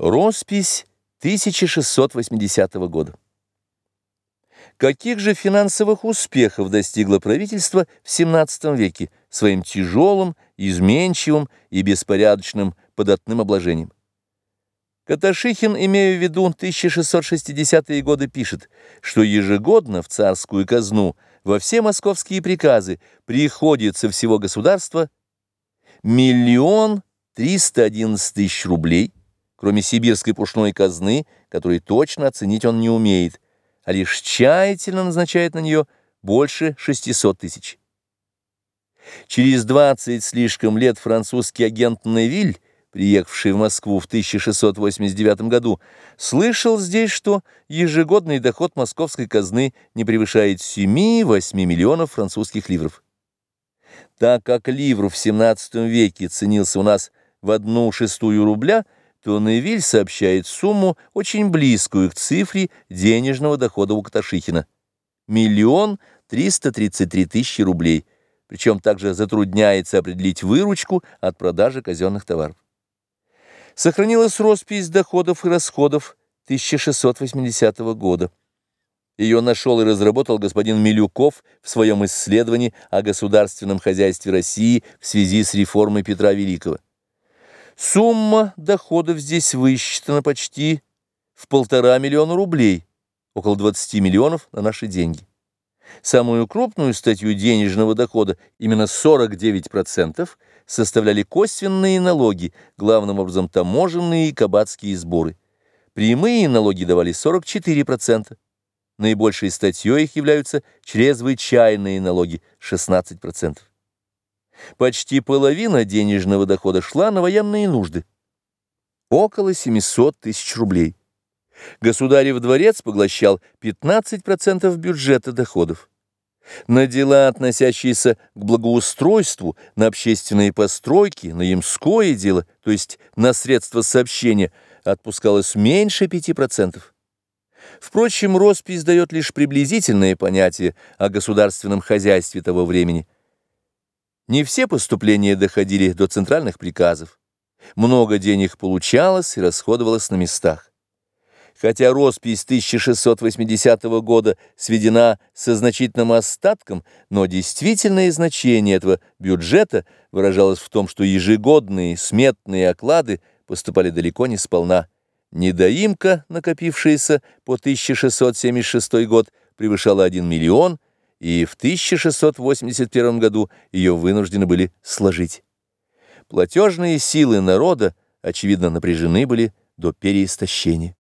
Роспись 1680 года. Каких же финансовых успехов достигло правительство в XVII веке своим тяжелым, изменчивым и беспорядочным податным обложением? Каташихин, имея в виду 1660-е годы, пишет, что ежегодно в царскую казну во все московские приказы приходится всего государства миллион триста одиннадцать тысяч рублей, кроме сибирской пушной казны, которой точно оценить он не умеет, а лишь тщательно назначает на нее больше 600 тысяч. Через 20 слишком лет французский агент Невиль, приехавший в Москву в 1689 году, слышал здесь, что ежегодный доход московской казны не превышает 7-8 миллионов французских ливров. Так как ливр в XVII веке ценился у нас в одну шестую рубля – то Невиль сообщает сумму, очень близкую к цифре денежного дохода у Каташихина. Миллион триста тридцать три тысячи рублей, причем также затрудняется определить выручку от продажи казенных товаров. Сохранилась роспись доходов и расходов 1680 года. Ее нашел и разработал господин Милюков в своем исследовании о государственном хозяйстве России в связи с реформой Петра Великого. Сумма доходов здесь высчитана почти в полтора миллиона рублей, около 20 миллионов на наши деньги. Самую крупную статью денежного дохода, именно 49%, составляли косвенные налоги, главным образом таможенные и кабацкие сборы. Прямые налоги давали 44%. Наибольшей статьей их являются чрезвычайные налоги 16%. Почти половина денежного дохода шла на военные нужды. Около 700 тысяч рублей. Государев дворец поглощал 15% бюджета доходов. На дела, относящиеся к благоустройству, на общественные постройки, на ямское дело, то есть на средства сообщения, отпускалось меньше 5%. Впрочем, роспись дает лишь приблизительное понятие о государственном хозяйстве того времени – не все поступления доходили до центральных приказов. Много денег получалось и расходовалось на местах. Хотя роспись 1680 года сведена со значительным остатком, но действительное значение этого бюджета выражалось в том, что ежегодные сметные оклады поступали далеко не сполна. Недоимка, накопившаяся по 1676 год, превышала 1 миллион и в 1681 году ее вынуждены были сложить. Платежные силы народа, очевидно, напряжены были до переистощения.